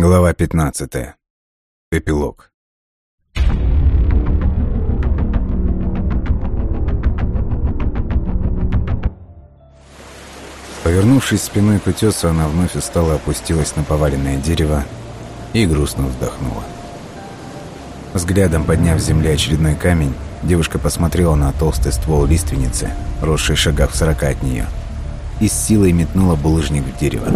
Глава 15. Эпилог. Повернувшись спиной к утесу, она вновь устало опустилась на поваленное дерево и грустно вздохнула. Взглядом подняв с земли очередной камень, девушка посмотрела на толстый ствол лиственницы, росший в шагах в сорока от нее, и с силой метнула булыжник в дерево.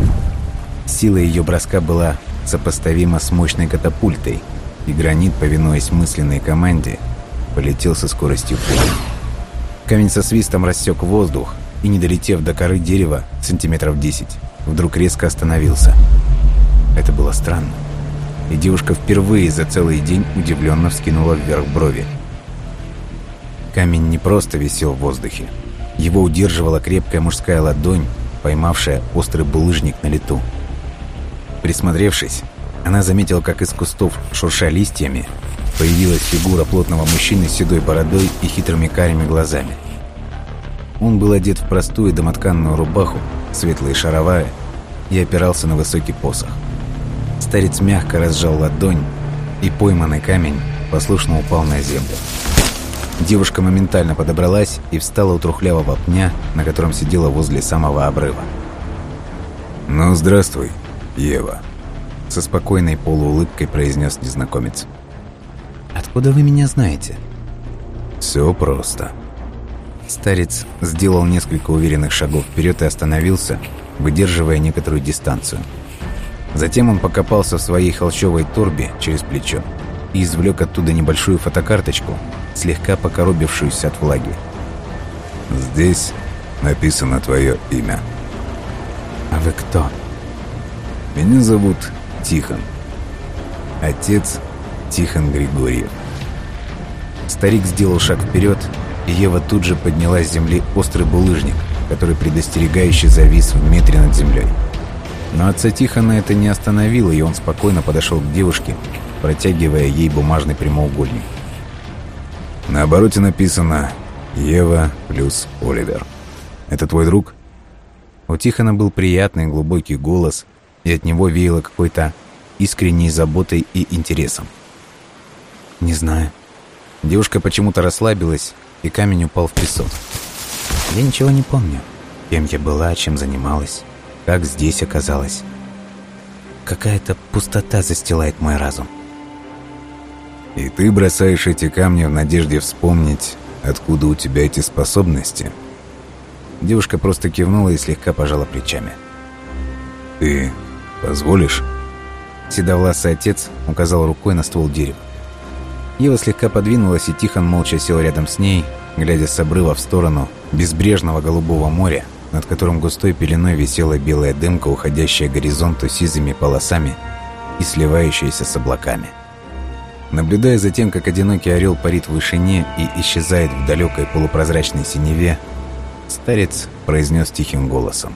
Сила ее броска была сопоставима с мощной катапультой, и гранит, повинуясь мысленной команде, полетел со скоростью пули. Камень со свистом рассек воздух и, не долетев до коры дерева сантиметров 10, вдруг резко остановился. Это было странно. И девушка впервые за целый день удивленно вскинула вверх брови. Камень не просто висел в воздухе. Его удерживала крепкая мужская ладонь, поймавшая острый булыжник на лету. Присмотревшись, она заметила, как из кустов, шурша листьями, появилась фигура плотного мужчины с седой бородой и хитрыми карими глазами. Он был одет в простую домотканную рубаху, светлые шаровары и опирался на высокий посох. Старец мягко разжал ладонь, и пойманный камень послушно упал на землю. Девушка моментально подобралась и встала у трухлявого пня, на котором сидела возле самого обрыва. «Ну, здравствуй, Ева», — со спокойной полуулыбкой произнес незнакомец. «Откуда вы меня знаете?» «Все просто». Старец сделал несколько уверенных шагов вперед и остановился, выдерживая некоторую дистанцию. Затем он покопался в своей холщовой торбе через плечо и извлек оттуда небольшую фотокарточку, слегка покоробившуюся от влаги. «Здесь написано твое имя». «А вы кто?» «Меня зовут Тихон. Отец Тихон Григорьев». Старик сделал шаг вперед, и Ева тут же подняла с земли острый булыжник, который предостерегающе завис в метре над землей. Но отца Тихона это не остановило, и он спокойно подошел к девушке, протягивая ей бумажный прямоугольник. На обороте написано «Ева плюс Оливер». «Это твой друг?» У Тихона был приятный глубокий голос, и от него веяло какой-то искренней заботой и интересом. «Не знаю». Девушка почему-то расслабилась, и камень упал в песок. «Я ничего не помню. Кем я была, чем занималась, как здесь оказалась. Какая-то пустота застилает мой разум». «И ты бросаешь эти камни в надежде вспомнить, откуда у тебя эти способности?» Девушка просто кивнула и слегка пожала плечами. «Ты позволишь?» Седовласый отец указал рукой на ствол дерева. Ева слегка подвинулась, и Тихон молча сел рядом с ней, глядя с обрыва в сторону безбрежного голубого моря, над которым густой пеленой висела белая дымка, уходящая к горизонту сизыми полосами и сливающаяся с облаками. Наблюдая за тем, как одинокий орел парит в вышине и исчезает в далекой полупрозрачной синеве, старец произнес тихим голосом.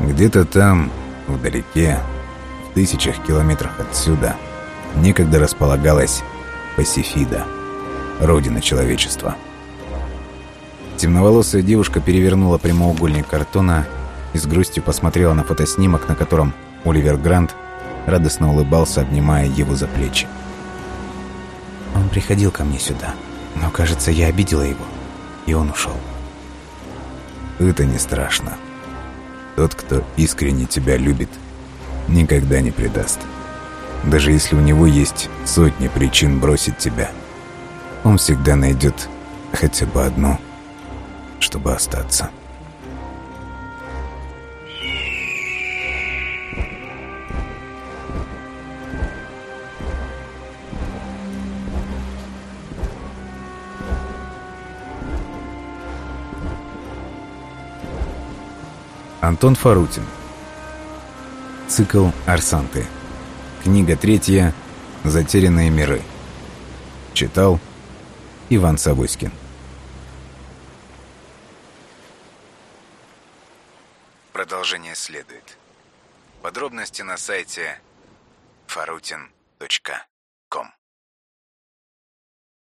«Где-то там, вдалеке, в тысячах километрах отсюда, некогда располагалась Пасифида, родина человечества». Темноволосая девушка перевернула прямоугольник картона и с грустью посмотрела на фотоснимок, на котором Оливер Грант радостно улыбался, обнимая его за плечи. Он приходил ко мне сюда, но, кажется, я обидела его, и он ушел. Это не страшно. Тот, кто искренне тебя любит, никогда не предаст. Даже если у него есть сотни причин бросить тебя, он всегда найдет хотя бы одну, чтобы остаться. Антон Фарутин. Цикл «Арсанты». Книга третья «Затерянные миры». Читал Иван Савоськин. Продолжение следует. Подробности на сайте farutin.com